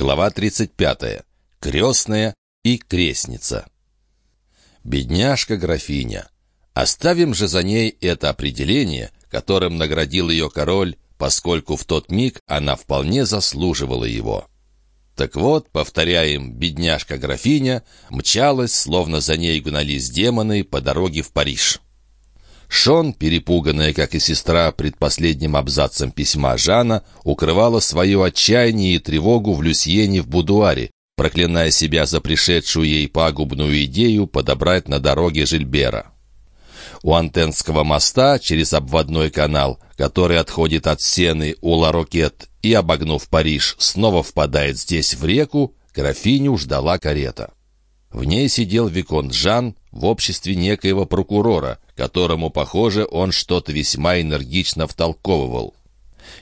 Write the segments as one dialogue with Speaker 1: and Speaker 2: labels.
Speaker 1: Глава 35. Крестная и крестница. Бедняжка графиня. Оставим же за ней это определение, которым наградил ее король, поскольку в тот миг она вполне заслуживала его. Так вот, повторяем, бедняжка-графиня мчалась, словно за ней гнались демоны по дороге в Париж. Шон, перепуганная, как и сестра, предпоследним абзацем письма Жана, укрывала свое отчаяние и тревогу в Люсьене в будуаре, проклиная себя за пришедшую ей пагубную идею подобрать на дороге Жильбера. У Антенского моста через обводной канал, который отходит от Сены у Ларокет и, обогнув Париж, снова впадает здесь в реку, графиню ждала карета. В ней сидел Виконт Жан в обществе некоего прокурора, которому, похоже, он что-то весьма энергично втолковывал.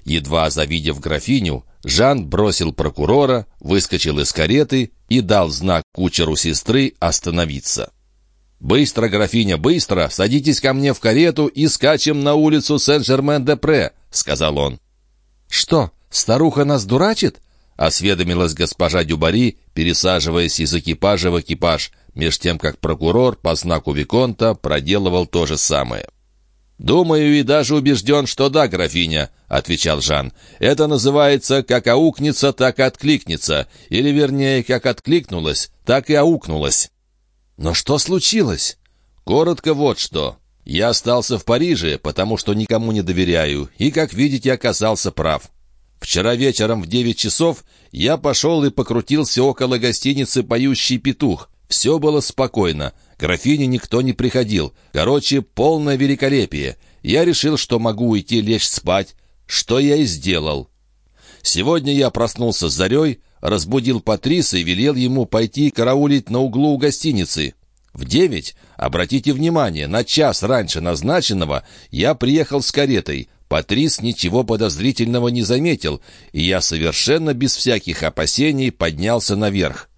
Speaker 1: Едва завидев графиню, Жан бросил прокурора, выскочил из кареты и дал знак кучеру сестры остановиться. «Быстро, графиня, быстро! Садитесь ко мне в карету и скачем на улицу Сен-Жермен-де-Пре», — сказал он. «Что, старуха нас дурачит?» — осведомилась госпожа Дюбари, пересаживаясь из экипажа в экипаж, меж тем как прокурор по знаку Виконта проделывал то же самое. «Думаю и даже убежден, что да, графиня», — отвечал Жан. «Это называется как аукнется, так и откликнется, или, вернее, как откликнулась, так и аукнулась». «Но что случилось?» «Коротко вот что. Я остался в Париже, потому что никому не доверяю, и, как видите, оказался прав. Вчера вечером в девять часов я пошел и покрутился около гостиницы «Поющий петух». Все было спокойно. Графине никто не приходил. Короче, полное великолепие. Я решил, что могу уйти лечь спать, что я и сделал. Сегодня я проснулся с зарей, разбудил Патриса и велел ему пойти караулить на углу у гостиницы. В девять, обратите внимание, на час раньше назначенного я приехал с каретой. Патрис ничего подозрительного не заметил, и я совершенно без всяких опасений поднялся наверх.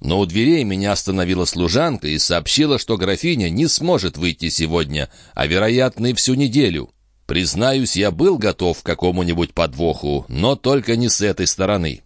Speaker 1: Но у дверей меня остановила служанка и сообщила, что графиня не сможет выйти сегодня, а, вероятно, и всю неделю. Признаюсь, я был готов к какому-нибудь подвоху, но только не с этой стороны.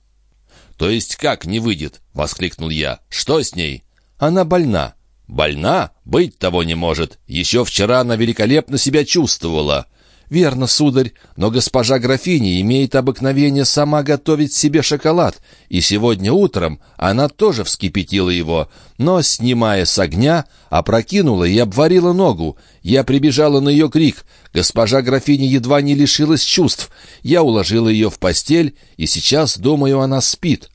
Speaker 1: «То есть как не выйдет?» — воскликнул я. «Что с ней?» «Она больна». «Больна? Быть того не может. Еще вчера она великолепно себя чувствовала. «Верно, сударь, но госпожа графиня имеет обыкновение сама готовить себе шоколад, и сегодня утром она тоже вскипятила его, но, снимая с огня, опрокинула и обварила ногу. Я прибежала на ее крик. Госпожа графиня едва не лишилась чувств. Я уложила ее в постель, и сейчас, думаю, она спит».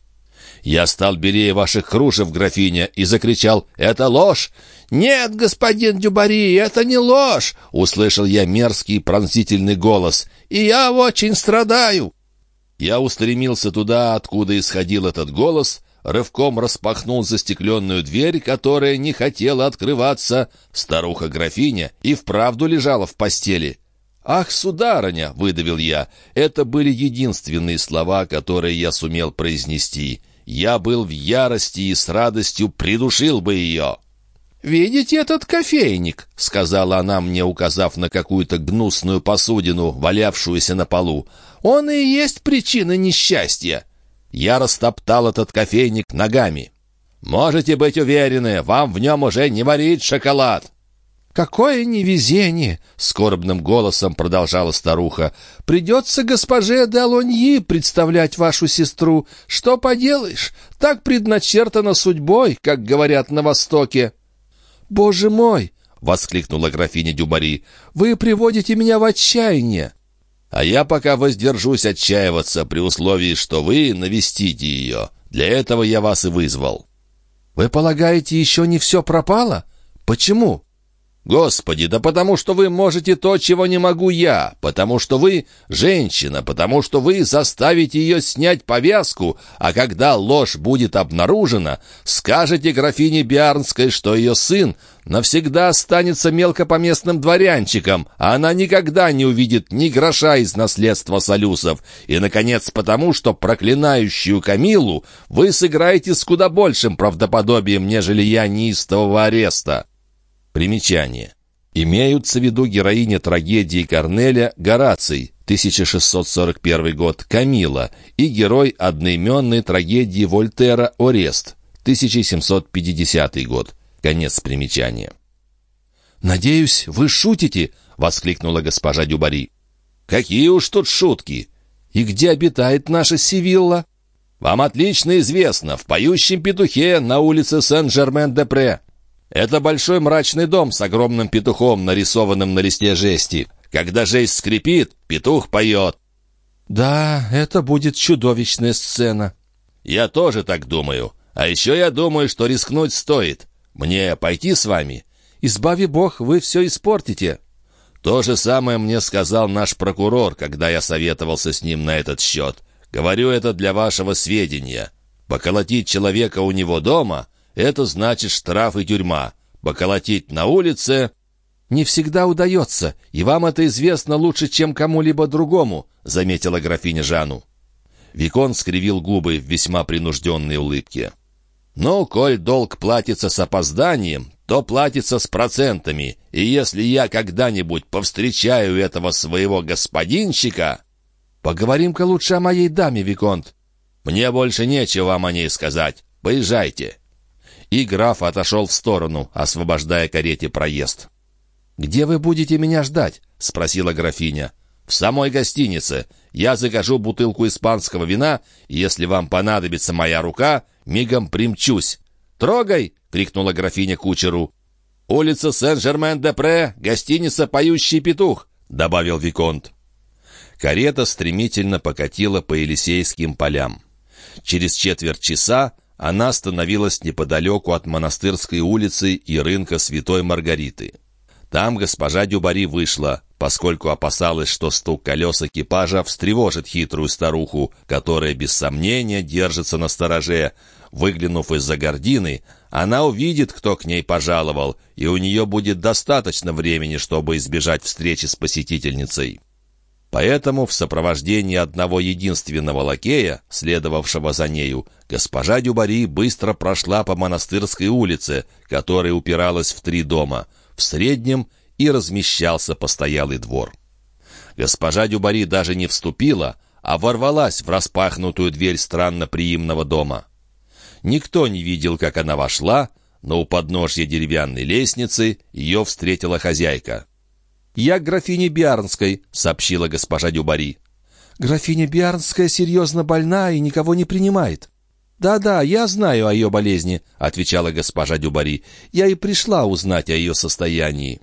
Speaker 1: Я стал белее ваших кружев, графиня, и закричал «Это ложь!» «Нет, господин Дюбари, это не ложь!» — услышал я мерзкий пронзительный голос. «И я очень страдаю!» Я устремился туда, откуда исходил этот голос, рывком распахнул застекленную дверь, которая не хотела открываться. Старуха-графиня и вправду лежала в постели. «Ах, сударыня!» — выдавил я. Это были единственные слова, которые я сумел произнести. Я был в ярости и с радостью придушил бы ее. «Видите этот кофейник?» — сказала она мне, указав на какую-то гнусную посудину, валявшуюся на полу. «Он и есть причина несчастья». Я растоптал этот кофейник ногами. «Можете быть уверены, вам в нем уже не варить шоколад». «Какое невезение!» — скорбным голосом продолжала старуха. «Придется госпоже де Алоньи представлять вашу сестру. Что поделаешь? Так предначертано судьбой, как говорят на Востоке». «Боже мой!» — воскликнула графиня Дюбари. «Вы приводите меня в отчаяние!» «А я пока воздержусь отчаиваться при условии, что вы навестите ее. Для этого я вас и вызвал». «Вы полагаете, еще не все пропало? Почему?» Господи, да потому что вы можете то, чего не могу я, потому что вы женщина, потому что вы заставите ее снять повязку, а когда ложь будет обнаружена, скажете графине Биарнской, что ее сын навсегда останется мелкопоместным дворянчиком, а она никогда не увидит ни гроша из наследства солюсов, и, наконец, потому что проклинающую Камилу вы сыграете с куда большим правдоподобием, нежели я неистового ареста. Примечание. Имеются в виду героиня трагедии Корнеля Гораций, 1641 год, Камила и герой одноименной трагедии Вольтера «Орест», 1750 год. Конец примечания.
Speaker 2: «Надеюсь, вы шутите?» — воскликнула госпожа Дюбари.
Speaker 1: «Какие уж тут шутки!
Speaker 2: И где обитает наша Сивилла?»
Speaker 1: «Вам отлично известно, в поющем петухе на улице Сен-Жермен-де-Пре. Это большой мрачный дом с огромным петухом, нарисованным на листе жести. Когда жесть скрипит, петух поет».
Speaker 2: «Да, это будет чудовищная сцена».
Speaker 1: «Я тоже так думаю. А еще я думаю, что рискнуть стоит. Мне пойти с вами?»
Speaker 2: «Избави Бог, вы все испортите».
Speaker 1: То же самое мне сказал наш прокурор, когда я советовался с ним на этот счет. Говорю это для вашего сведения. Поколотить человека у него дома — это значит штраф и тюрьма. Поколотить на улице
Speaker 2: «Не всегда удается, и вам это известно лучше, чем кому-либо другому», — заметила графиня Жану.
Speaker 1: Викон скривил губы в весьма принужденной улыбке. «Ну, коль долг платится с опозданием, то платится с процентами, и если я когда-нибудь повстречаю этого своего господинчика...»
Speaker 2: «Поговорим-ка лучше о моей даме, Виконт».
Speaker 1: «Мне больше нечего вам о ней сказать. Поезжайте». И граф отошел в сторону, освобождая карете проезд.
Speaker 2: «Где вы будете меня ждать?» — спросила графиня.
Speaker 1: «В самой гостинице. Я закажу бутылку испанского вина, и если вам понадобится моя рука, мигом примчусь». «Трогай!» — крикнула графиня кучеру. «Улица Сен-Жермен-де-Пре, гостиница «Поющий петух», — добавил Виконт. Карета стремительно покатила по Елисейским полям. Через четверть часа она остановилась неподалеку от Монастырской улицы и рынка Святой Маргариты. Там госпожа Дюбари вышла, поскольку опасалась, что стук колес экипажа встревожит хитрую старуху, которая без сомнения держится на стороже. Выглянув из-за гордины, она увидит, кто к ней пожаловал, и у нее будет достаточно времени, чтобы избежать встречи с посетительницей. Поэтому в сопровождении одного единственного лакея, следовавшего за нею, госпожа Дюбари быстро прошла по монастырской улице, которая упиралась в три дома — в среднем и размещался постоялый двор. Госпожа Дюбари даже не вступила, а ворвалась в распахнутую дверь странно-приимного дома. Никто не видел, как она вошла, но у подножья деревянной лестницы ее встретила хозяйка.
Speaker 2: «Я графиня Биарнской», — сообщила госпожа Дюбари. «Графиня Биарнская серьезно больна и никого не принимает». «Да-да, я знаю о ее болезни», — отвечала госпожа Дюбари. «Я и пришла узнать о ее состоянии».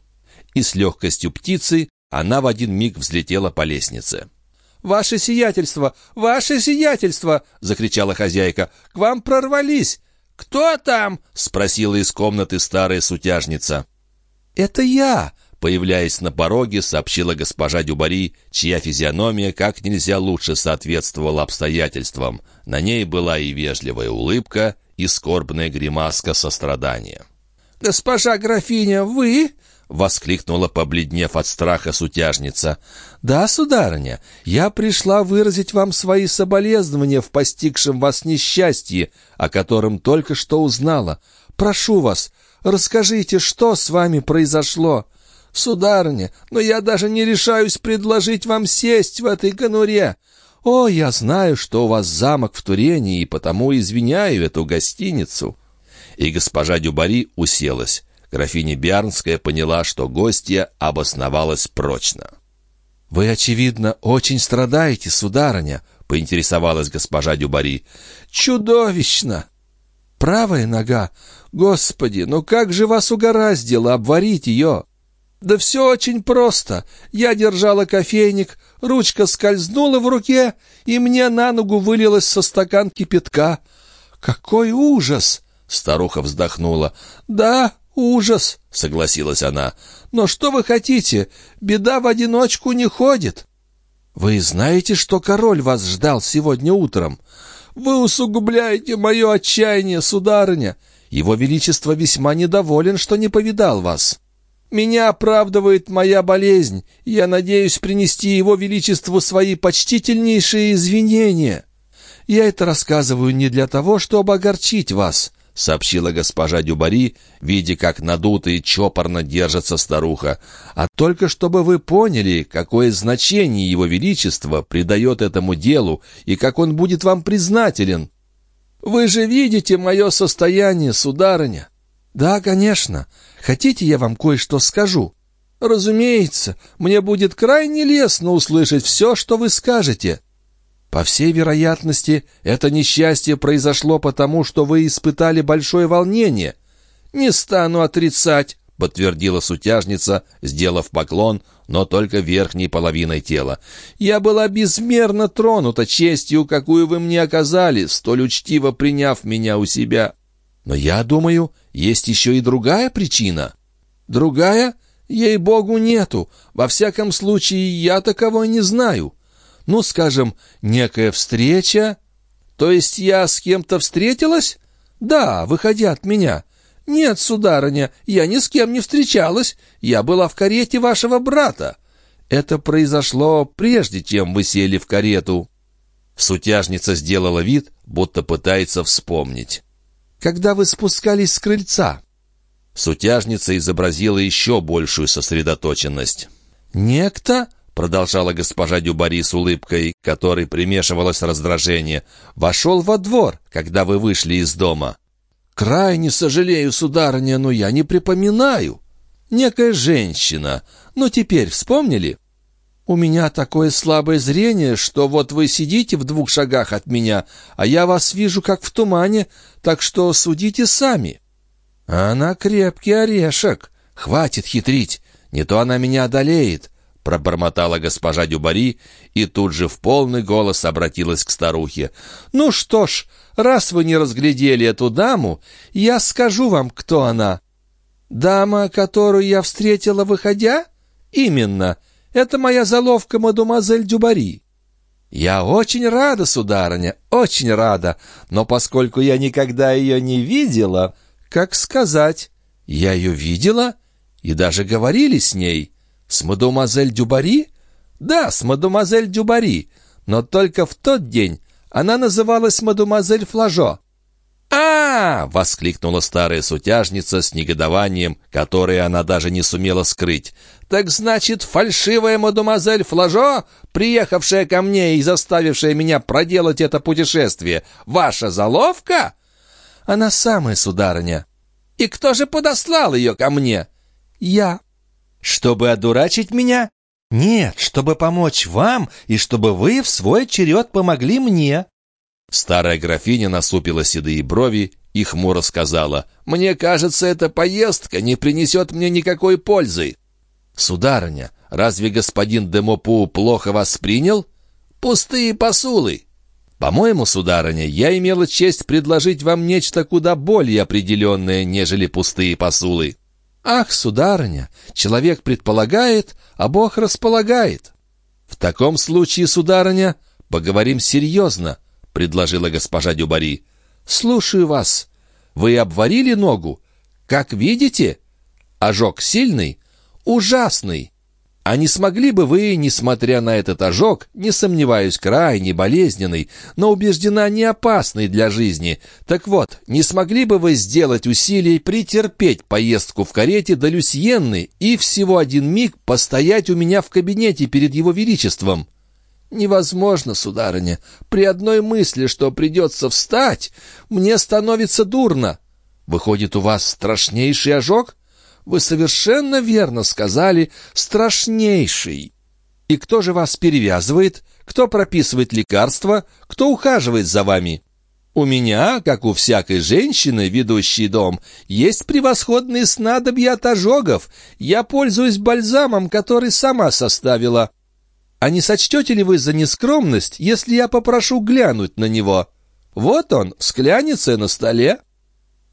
Speaker 2: И с легкостью птицы она в один миг взлетела по лестнице. «Ваше сиятельство! Ваше сиятельство!» — закричала хозяйка. «К вам прорвались!» «Кто там?» — спросила из комнаты старая сутяжница. «Это я!» Появляясь на пороге, сообщила госпожа Дюбари, чья физиономия как нельзя лучше соответствовала обстоятельствам. На ней была и вежливая улыбка, и скорбная гримаска сострадания. «Госпожа графиня, вы?» — воскликнула, побледнев от страха сутяжница. «Да, сударыня, я пришла выразить вам свои соболезнования в постигшем вас несчастье, о котором только что узнала. Прошу вас, расскажите, что с вами произошло?» «Сударыня, но я даже не решаюсь предложить вам сесть в этой конуре. О, я знаю, что у вас замок в Турене, и потому извиняю эту гостиницу». И госпожа Дюбари уселась. Графиня Биарнская поняла, что гостья обосновалась прочно. «Вы, очевидно, очень страдаете, сударыня», — поинтересовалась госпожа Дюбари. «Чудовищно!» «Правая нога! Господи, ну как же вас угораздило обварить ее!» «Да все очень просто. Я держала кофейник, ручка скользнула в руке, и мне на ногу вылилось со стакан кипятка. Какой ужас!» — старуха вздохнула. «Да, ужас!» — согласилась она. «Но что вы хотите? Беда в одиночку не ходит». «Вы знаете, что король вас ждал сегодня утром?» «Вы усугубляете мое отчаяние, сударыня. Его Величество весьма недоволен, что не повидал вас». Меня оправдывает моя болезнь. Я надеюсь принести его величеству свои почтительнейшие извинения. Я это рассказываю не для того, чтобы огорчить вас. — сообщила госпожа Дюбари, видя, как надуто и чопорно держится старуха, «а только чтобы вы поняли, какое значение его величество придает этому делу и как он будет вам признателен». «Вы же видите мое состояние, сударыня?» «Да, конечно. Хотите, я вам кое-что скажу?» «Разумеется, мне будет крайне лестно услышать все, что вы скажете». По всей вероятности, это несчастье произошло потому, что вы испытали большое волнение. Не стану отрицать, — подтвердила сутяжница, сделав поклон, но только верхней половиной тела. «Я была безмерно тронута честью, какую вы мне оказали, столь учтиво приняв меня у себя. Но я думаю, есть еще и другая причина». «Другая? Ей-богу, нету. Во всяком случае, я таковой не знаю. Ну, скажем, некая встреча. То есть я с кем-то встретилась? Да, выходя от меня. Нет, сударыня, я ни с кем не встречалась. Я была в карете вашего брата. Это произошло прежде, чем вы сели в карету. Сутяжница сделала вид, будто пытается вспомнить. Когда вы спускались с крыльца? Сутяжница изобразила еще большую сосредоточенность. «Некто продолжала госпожа Дюбари с улыбкой, которой примешивалось раздражение, вошел во двор, когда вы вышли из дома. «Крайне сожалею, сударыня, но я не припоминаю. Некая женщина. Но теперь вспомнили?» «У меня такое слабое зрение, что вот вы сидите в двух шагах от меня, а я вас вижу как в тумане, так что судите сами». «Она крепкий орешек. Хватит хитрить, не то она меня одолеет пробормотала госпожа Дюбари и тут же в полный голос обратилась к старухе. «Ну что ж, раз вы не разглядели эту даму, я скажу вам, кто она». «Дама, которую я встретила, выходя?» «Именно. Это моя заловка, мадемуазель Дюбари». «Я очень рада, сударыня, очень рада, но поскольку я никогда ее не видела, как сказать, я ее видела и даже говорили с ней». «С мадемуазель Дюбари?» «Да, с мадемуазель Дюбари, но только в тот день она называлась мадемуазель Флажо». «А!» — воскликнула старая сутяжница с негодованием, которое она даже не сумела скрыть. «Так значит, фальшивая мадемуазель Флажо, приехавшая ко мне и заставившая меня проделать это путешествие, ваша заловка?» «Она самая, сударыня». «И кто же подослал ее ко мне?» «Я». Чтобы одурачить меня? Нет, чтобы помочь вам и чтобы вы в свой черед помогли мне». Старая графиня насупила седые брови и хмуро сказала, «Мне кажется, эта поездка не принесет мне никакой пользы». «Сударыня, разве господин Демопу плохо воспринял?» «Пустые посулы». «По-моему, сударыня, я имела честь предложить вам нечто куда более определенное, нежели пустые посулы». «Ах, сударыня, человек предполагает, а Бог располагает». «В таком случае, сударыня, поговорим серьезно», — предложила госпожа Дюбари. «Слушаю вас. Вы обварили ногу? Как видите? Ожог сильный? Ужасный. А не смогли бы вы, несмотря на этот ожог, не сомневаюсь, крайне болезненный, но убеждена не опасный для жизни, так вот, не смогли бы вы сделать усилий претерпеть поездку в карете до Люсьенны и всего один миг постоять у меня в кабинете перед его величеством?» «Невозможно, сударыня. При одной мысли, что придется встать, мне становится дурно. Выходит, у вас страшнейший ожог?» Вы совершенно верно сказали «страшнейший». И кто же вас перевязывает? Кто прописывает лекарства? Кто ухаживает за вами? У меня, как у всякой женщины, ведущей дом, есть превосходные снадобья от ожогов. Я пользуюсь бальзамом, который сама составила. А не сочтете ли вы за нескромность, если я попрошу глянуть на него? Вот он, в склянице на столе.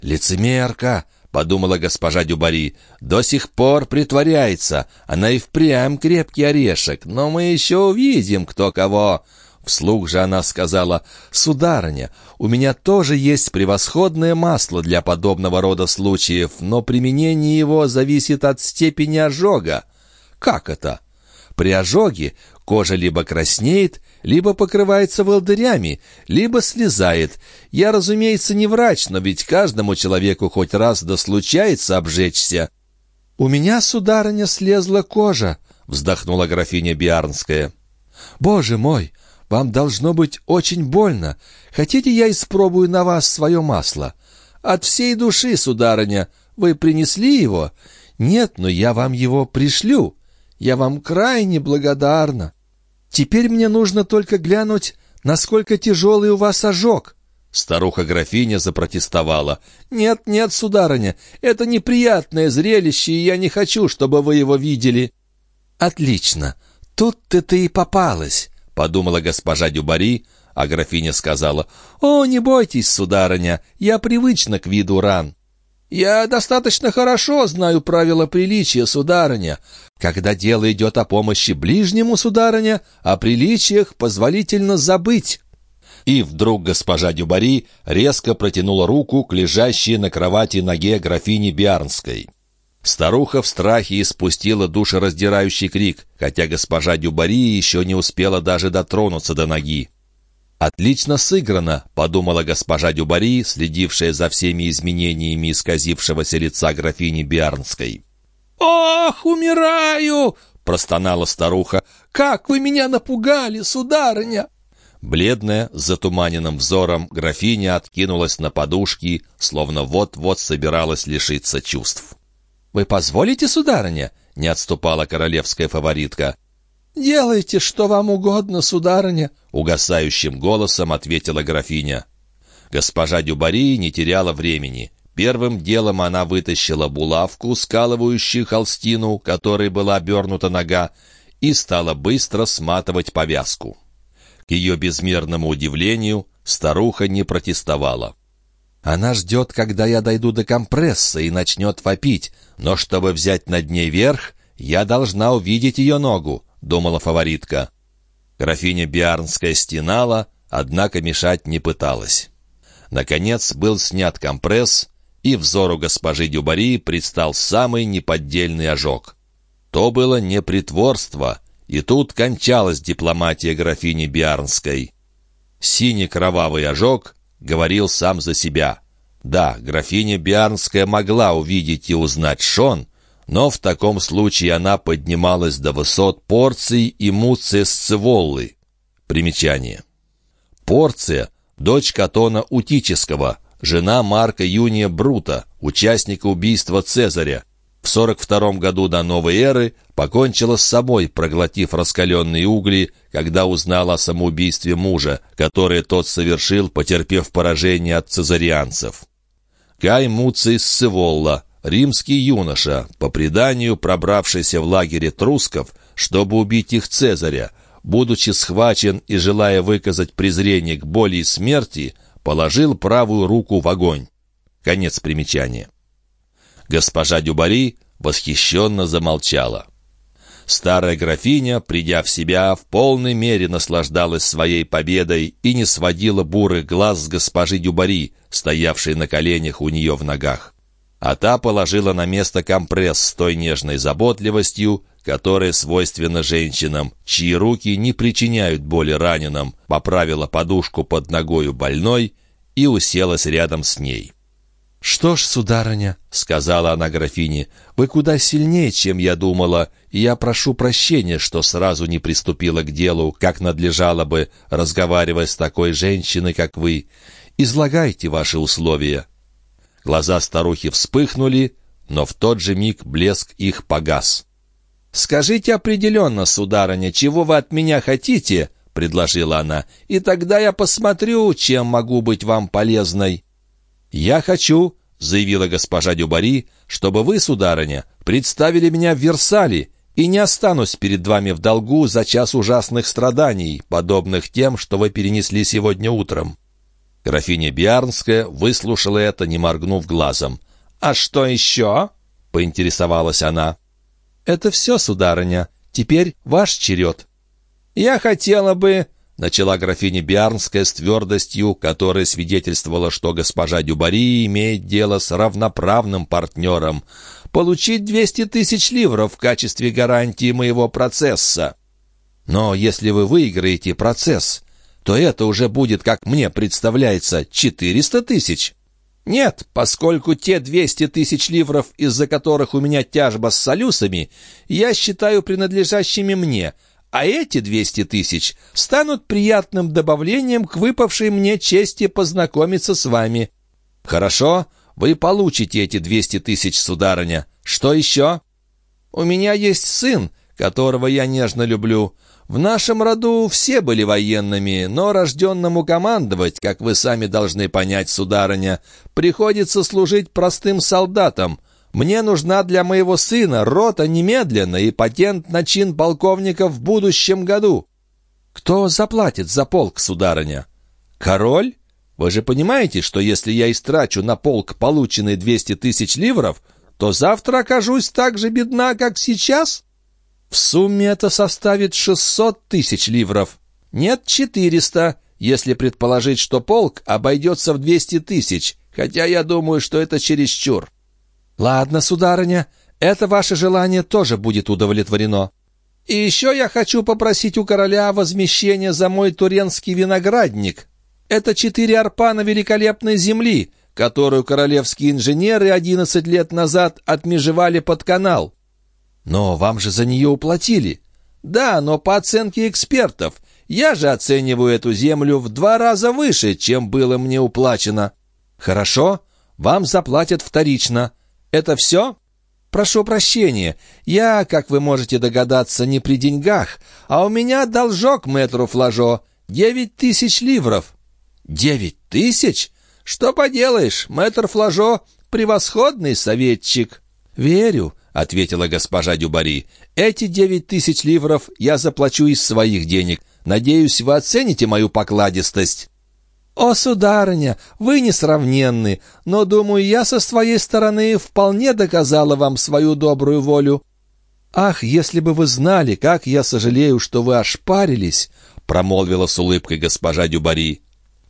Speaker 2: Лицемерка, — подумала госпожа Дюбари. «До сих пор притворяется. Она и впрямь крепкий орешек, но мы еще увидим, кто кого». Вслух же она сказала, «Сударыня, у меня тоже есть превосходное масло для подобного рода случаев, но применение его зависит от степени ожога». «Как это?» При ожоге кожа либо краснеет, либо покрывается волдырями, либо слезает. Я, разумеется, не врач, но ведь каждому человеку хоть раз да случается обжечься. «У меня, сударыня, слезла кожа», — вздохнула графиня Биарнская. «Боже мой, вам должно быть очень больно. Хотите, я испробую на вас свое масло? От всей души, сударыня. Вы принесли его? Нет, но я вам его пришлю. Я вам крайне благодарна. Теперь мне нужно только глянуть, насколько тяжелый у вас ожог». Старуха-графиня запротестовала. «Нет, нет, сударыня, это неприятное зрелище, и я не хочу, чтобы вы его видели». «Отлично. Тут-то ты и попалась», — подумала госпожа Дюбари, а графиня сказала. «О, не бойтесь, сударыня, я привычна к виду ран». «Я достаточно хорошо знаю правила приличия, сударыня. Когда дело идет о помощи ближнему, сударыня, о приличиях позволительно забыть». И вдруг госпожа Дюбари резко протянула руку к лежащей на кровати ноге графини Биарнской. Старуха в страхе испустила душераздирающий крик, хотя госпожа Дюбари еще не успела даже дотронуться до ноги. «Отлично сыграно», — подумала госпожа Дюбари, следившая за всеми изменениями исказившегося лица графини Биарнской.
Speaker 3: «Ох, умираю!» — простонала старуха. «Как вы меня напугали, сударыня!»
Speaker 2: Бледная, с затуманенным взором, графиня откинулась на подушки, словно вот-вот собиралась лишиться чувств. «Вы позволите, сударыня?» — не отступала королевская фаворитка.
Speaker 3: «Делайте, что вам угодно, сударыня», —
Speaker 2: угасающим голосом ответила графиня. Госпожа Дюбари не теряла времени. Первым делом она вытащила булавку, скалывающую холстину, которой была обернута нога, и стала быстро сматывать повязку. К ее безмерному удивлению старуха не протестовала. Она ждет, когда я дойду до компресса и начнет вопить, но чтобы взять над ней верх, я должна увидеть ее ногу, — думала фаворитка. Графиня Биарнская стенала, однако мешать не пыталась. Наконец был снят компресс, и взору госпожи Дюбари предстал самый неподдельный ожог. То было не притворство — и тут кончалась дипломатия графини Биарнской. Синий кровавый ожог говорил сам за себя. Да, графиня Биарнская могла увидеть и узнать Шон, но в таком случае она поднималась до высот Порции и Муция Сцеволлы. Примечание. Порция — дочь Катона Утического, жена Марка Юния Брута, участника убийства Цезаря, в 42 году до новой эры покончила с собой, проглотив раскаленные угли, когда узнала о самоубийстве мужа, которое тот совершил, потерпев поражение от цезарианцев. Кай Муций Сцеволла, римский юноша, по преданию пробравшийся в лагере трусков, чтобы убить их Цезаря, будучи схвачен и желая выказать презрение к боли и смерти, положил правую руку в огонь. Конец примечания. Госпожа Дюбари восхищенно замолчала. Старая графиня, придя в себя, в полной мере наслаждалась своей победой и не сводила бурых глаз с госпожи Дюбари, стоявшей на коленях у нее в ногах. А та положила на место компресс с той нежной заботливостью, которая свойственна женщинам, чьи руки не причиняют боли раненым, поправила подушку под ногою больной и уселась рядом с ней. «Что ж, сударыня», — сказала она графине, — «вы куда сильнее, чем я думала, и я прошу прощения, что сразу не приступила к делу, как надлежало бы, разговаривая с такой женщиной, как вы. Излагайте ваши условия». Глаза старухи вспыхнули, но в тот же миг блеск их погас.
Speaker 3: «Скажите определенно, сударыня, чего вы от меня хотите?» — предложила она. «И тогда я посмотрю, чем могу быть вам полезной».
Speaker 2: «Я хочу», — заявила госпожа Дюбари, «чтобы вы, сударыня, представили меня в Версале, и не останусь перед вами в долгу за час ужасных страданий, подобных тем, что вы перенесли сегодня утром». Графиня Биарнская выслушала это, не моргнув глазом.
Speaker 3: «А что еще?» — поинтересовалась она.
Speaker 2: «Это все, сударыня. Теперь ваш черед».
Speaker 3: «Я хотела бы...» — начала графиня Биарнская с твердостью, которая свидетельствовала, что госпожа Дюбари имеет дело с равноправным партнером, получить 200 тысяч ливров в качестве гарантии моего процесса. Но если вы выиграете процесс, то это уже будет, как мне представляется, 400 тысяч. Нет, поскольку те 200 тысяч ливров, из-за которых у меня тяжба с солюсами, я считаю принадлежащими мне, а эти 200 тысяч станут приятным добавлением к выпавшей мне чести познакомиться с вами. Хорошо, вы получите эти 200 тысяч, сударыня. Что еще? У меня есть сын, которого я нежно люблю. В нашем роду все были военными, но рожденному командовать, как вы сами должны понять, сударыня, приходится служить простым солдатам. Мне нужна для моего сына рота немедленно и патент на чин полковника в будущем году. Кто заплатит за полк, сударыня? Король? Вы же понимаете, что если я истрачу на полк полученные 200 тысяч ливров, то завтра окажусь так же бедна, как сейчас?» В сумме это составит 600 тысяч ливров. Нет, 400, если предположить, что полк обойдется в 200 тысяч, хотя я думаю, что это чересчур. Ладно, сударыня, это ваше желание тоже будет удовлетворено. И еще я хочу попросить у короля возмещение за мой туренский виноградник. Это четыре арпана великолепной земли, которую королевские инженеры 11 лет назад отмежевали под канал. «Но вам же за нее уплатили». «Да, но по оценке экспертов. Я же оцениваю эту землю в два раза выше, чем было мне уплачено». «Хорошо, вам заплатят вторично. Это все?» «Прошу прощения, я, как вы можете догадаться, не при деньгах, а у меня должок мэтру Флажо — девять тысяч ливров». «Девять тысяч? Что поделаешь, мэтр Флажо — превосходный советчик». «Верю, — ответила госпожа Дюбари. «Эти девять тысяч ливров я заплачу из своих денег. Надеюсь, вы оцените мою покладистость». «О, сударыня, вы несравненны, но, думаю, я со своей стороны вполне доказала вам свою добрую волю». «Ах, если бы вы знали, как я сожалею, что вы ошпарились!» — промолвила с улыбкой госпожа Дюбари.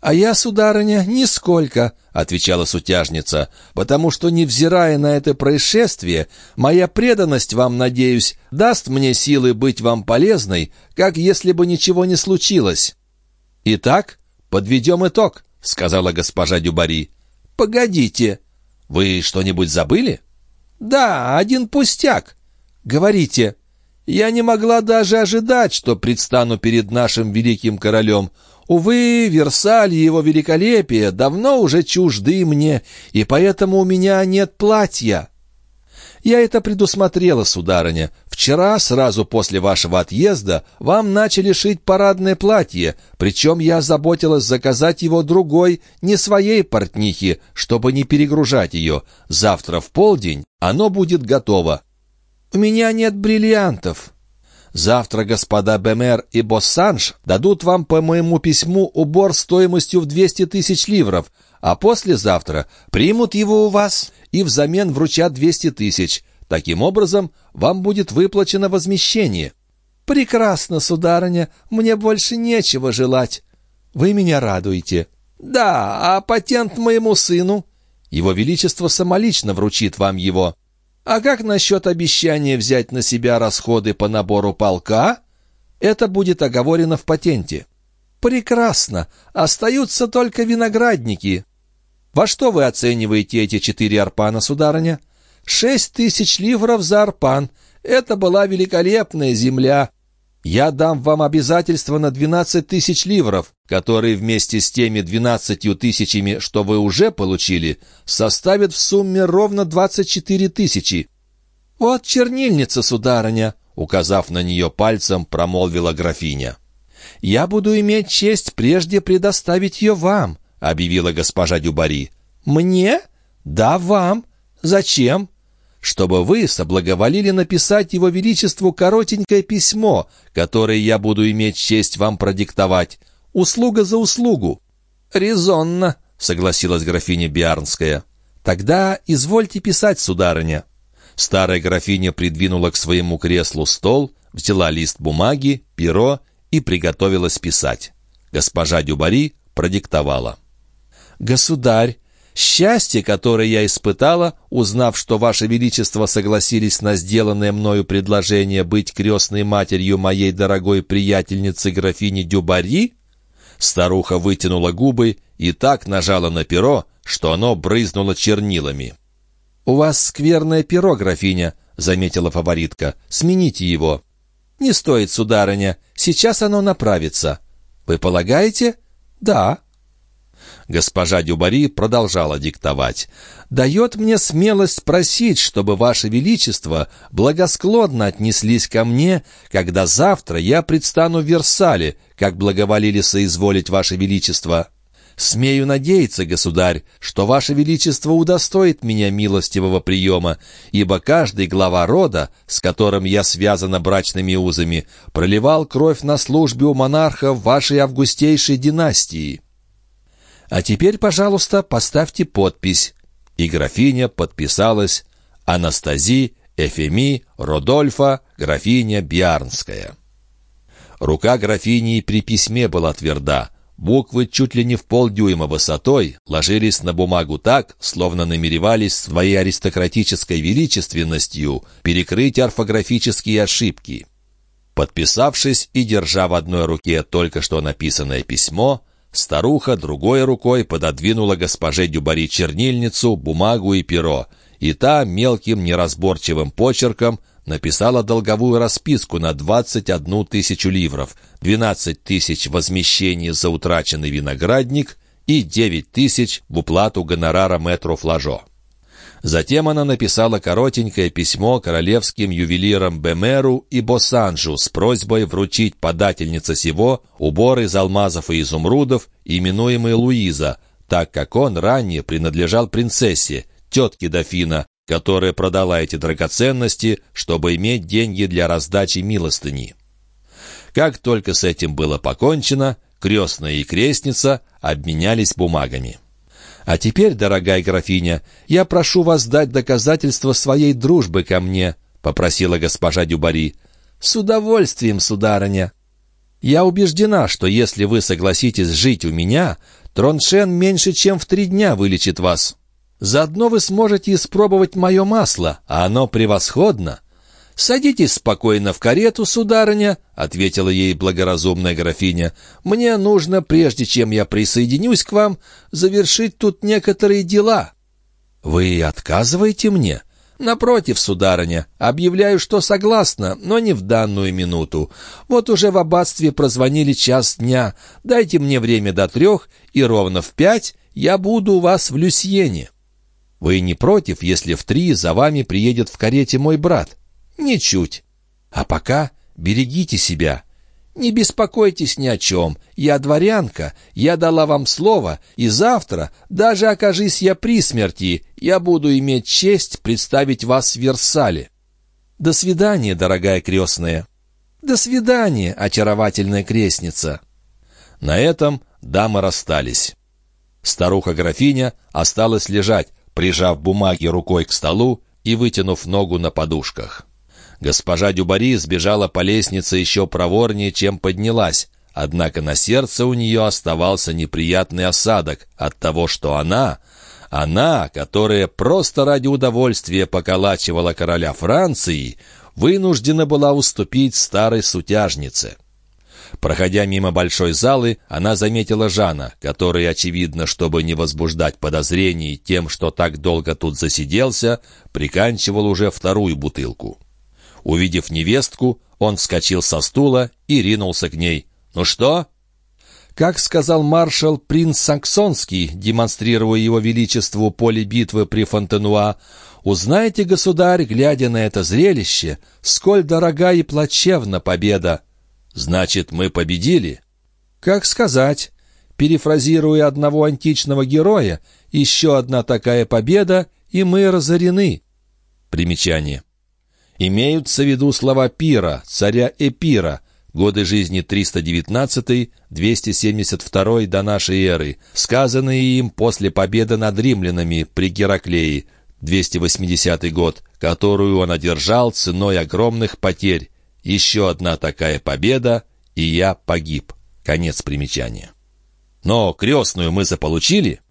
Speaker 3: «А я, сударыня, нисколько», — отвечала сутяжница, «потому что, невзирая на это происшествие, моя преданность вам, надеюсь, даст мне силы быть вам полезной, как если бы ничего не случилось». «Итак, подведем итог», — сказала госпожа Дюбари. «Погодите, вы что-нибудь забыли?» «Да, один пустяк. Говорите». «Я не могла даже ожидать, что предстану перед нашим великим королем. Увы, Версаль и его великолепие давно уже чужды мне, и поэтому у меня нет платья. Я это предусмотрела, сударыня. Вчера, сразу после вашего отъезда, вам начали шить парадное платье, причем я заботилась заказать его другой, не своей портнихе, чтобы не перегружать ее. Завтра в полдень оно будет готово. У меня нет бриллиантов. Завтра господа Бемер и Боссанж дадут вам по моему письму убор стоимостью в 200 тысяч ливров, а послезавтра примут его у вас и взамен вручат 200 тысяч. Таким образом, вам будет выплачено возмещение». «Прекрасно, сударыня, мне больше нечего желать. Вы меня радуете». «Да, а патент моему сыну?» «Его Величество самолично вручит вам его». А как насчет обещания взять на себя расходы по набору полка? Это будет оговорено в патенте. Прекрасно. Остаются только виноградники. Во что вы оцениваете эти четыре арпана, сударыня? Шесть тысяч ливров за арпан. Это была великолепная земля. Я дам вам обязательство на 12 тысяч ливров, которые вместе с теми 12 тысячами, что вы уже получили, составят в сумме ровно 24 тысячи. «Вот чернильница, сударыня», — указав на нее пальцем, промолвила графиня. «Я буду иметь честь прежде предоставить ее вам», — объявила госпожа Дюбари. «Мне? Да, вам. Зачем?» Чтобы вы соблаговолили написать его величеству коротенькое письмо, которое я буду иметь честь вам продиктовать. Услуга за услугу». «Резонно», — согласилась графиня Биарнская. «Тогда извольте писать, сударыня». Старая графиня придвинула к своему креслу стол, взяла лист бумаги, перо и приготовилась писать. госпожа Дюбари продиктовала.
Speaker 2: «Государь, счастье, которое я испытала, узнав, что Ваше Величество согласились на сделанное мною предложение быть крестной матерью моей дорогой приятельницы графини Дюбари?»
Speaker 3: Старуха вытянула губы и так нажала на перо, что оно брызнуло чернилами.
Speaker 2: «У вас скверное перо, графиня», — заметила фаворитка. «Смените его». «Не стоит, сударыня. Сейчас оно направится». «Вы полагаете?» «Да».
Speaker 3: Госпожа Дюбари продолжала диктовать.
Speaker 2: «Дает мне смелость просить, чтобы Ваше Величество благосклонно отнеслись ко мне, когда завтра я предстану в Версале, как благоволили соизволить Ваше Величество». «Смею надеяться, государь, что Ваше Величество удостоит меня милостивого приема, ибо каждый глава рода, с которым я связана брачными узами, проливал кровь на службе у монарха вашей августейшей династии». А теперь, пожалуйста, поставьте подпись». И графиня подписалась Анастази Эфеми Родольфа, графиня Бьярнская. Рука графини при письме была тверда. Буквы чуть ли не в полдюйма высотой ложились на бумагу так, словно намеревались своей аристократической величественностью перекрыть орфографические ошибки. Подписавшись и держа в одной руке только что написанное письмо, Старуха другой рукой пододвинула госпоже Дюбари чернильницу, бумагу и перо, и та мелким неразборчивым почерком написала долговую расписку на 21 тысячу ливров, 12 тысяч возмещений за утраченный виноградник и 9 тысяч в уплату гонорара мэтру Флажо. Затем она написала коротенькое письмо королевским ювелирам Бемеру и Босанжу с просьбой вручить подательнице сего убор из алмазов и изумрудов, именуемый Луиза, так как он ранее принадлежал принцессе, тетке дофина, которая продала эти драгоценности, чтобы иметь деньги для раздачи милостыни. Как только с этим было покончено, крестная и крестница обменялись бумагами. А теперь, дорогая графиня, я прошу вас дать доказательство своей дружбы ко мне», — попросила госпожа Дюбари. «С удовольствием, сударыня». «Я убеждена, что если вы согласитесь жить у меня, Троншен меньше чем в три дня вылечит вас. Заодно вы сможете испробовать мое масло, а оно превосходно. «Садитесь спокойно в карету, сударыня», — ответила ей благоразумная графиня. «Мне нужно, прежде чем я присоединюсь к вам, завершить тут некоторые дела». «Вы отказываете мне?» «Напротив, сударыня, объявляю, что согласна, но не в данную минуту. Вот уже в аббатстве прозвонили час дня. Дайте мне время до трех, и ровно в пять я буду у вас в Люсьене». «Вы не против, если в три за вами приедет в карете мой брат?» «Ничуть. А пока берегите себя. Не беспокойтесь ни о чем. Я дворянка, я дала вам слово, и завтра, даже окажись я при смерти, я буду иметь честь представить вас в Версале. До свидания, дорогая крестная. До свидания, очаровательная крестница». На этом дамы расстались. Старуха-графиня осталась лежать, прижав бумаги рукой к столу и вытянув ногу на подушках. Госпожа Дюбари сбежала по лестнице еще проворнее, чем поднялась, однако на сердце у нее оставался неприятный осадок от того, что она, она, которая просто ради удовольствия поколачивала короля Франции, вынуждена была уступить старой сутяжнице. Проходя мимо большой залы, она заметила Жана, который, очевидно, чтобы не возбуждать подозрений тем, что так долго тут засиделся, приканчивал уже вторую бутылку. Увидев невестку, он вскочил со стула и ринулся к ней. «Ну что?» Как сказал маршал принц Саксонский, демонстрируя его величеству поле битвы при Фонтенуа, «Узнаете, государь, глядя на это зрелище, сколь дорога и плачевна победа!» «Значит, мы победили?» «Как сказать?» Перефразируя одного античного героя, «Еще одна такая победа, и мы разорены». Примечание. Имеются в виду слова Пира, царя Эпира, годы жизни 319-272 до нашей эры, сказанные им после победы над римлянами при Гераклее, 280 год, которую он одержал ценой огромных потерь. Еще одна такая победа, и я погиб.
Speaker 3: Конец примечания. Но крестную мы заполучили?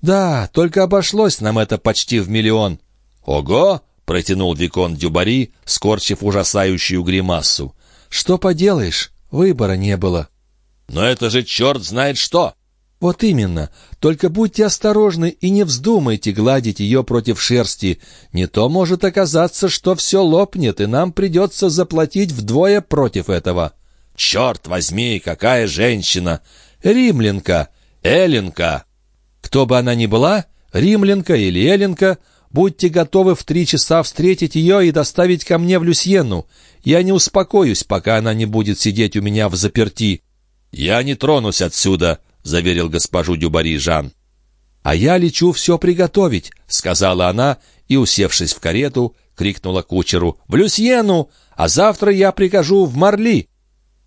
Speaker 2: Да, только обошлось нам это почти в миллион.
Speaker 3: Ого! Протянул Викон Дюбари, скорчив ужасающую гримассу.
Speaker 2: Что поделаешь, выбора не было.
Speaker 3: Но это же черт знает что!
Speaker 2: Вот именно. Только будьте осторожны и не вздумайте гладить ее против шерсти. Не то может оказаться, что все лопнет, и нам придется заплатить вдвое против этого.
Speaker 3: Черт возьми, какая женщина!
Speaker 2: Римлянка!
Speaker 3: Эленка!
Speaker 2: Кто бы она ни была, римлянка или эленка, будьте готовы в три часа встретить ее и доставить ко мне в Люсьену. Я не успокоюсь, пока она не будет сидеть у меня в заперти.
Speaker 3: Я не тронусь отсюда, заверил госпожу Дюбари Жан.
Speaker 2: «А я лечу все приготовить», — сказала она и, усевшись в карету, крикнула кучеру «В Люсьену! А завтра я прикажу в Марли!»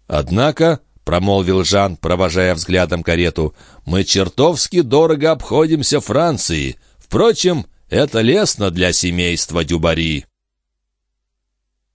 Speaker 3: «Однако», — промолвил Жан, провожая взглядом карету, «мы чертовски дорого обходимся Франции. Впрочем, это лестно для семейства Дюбари».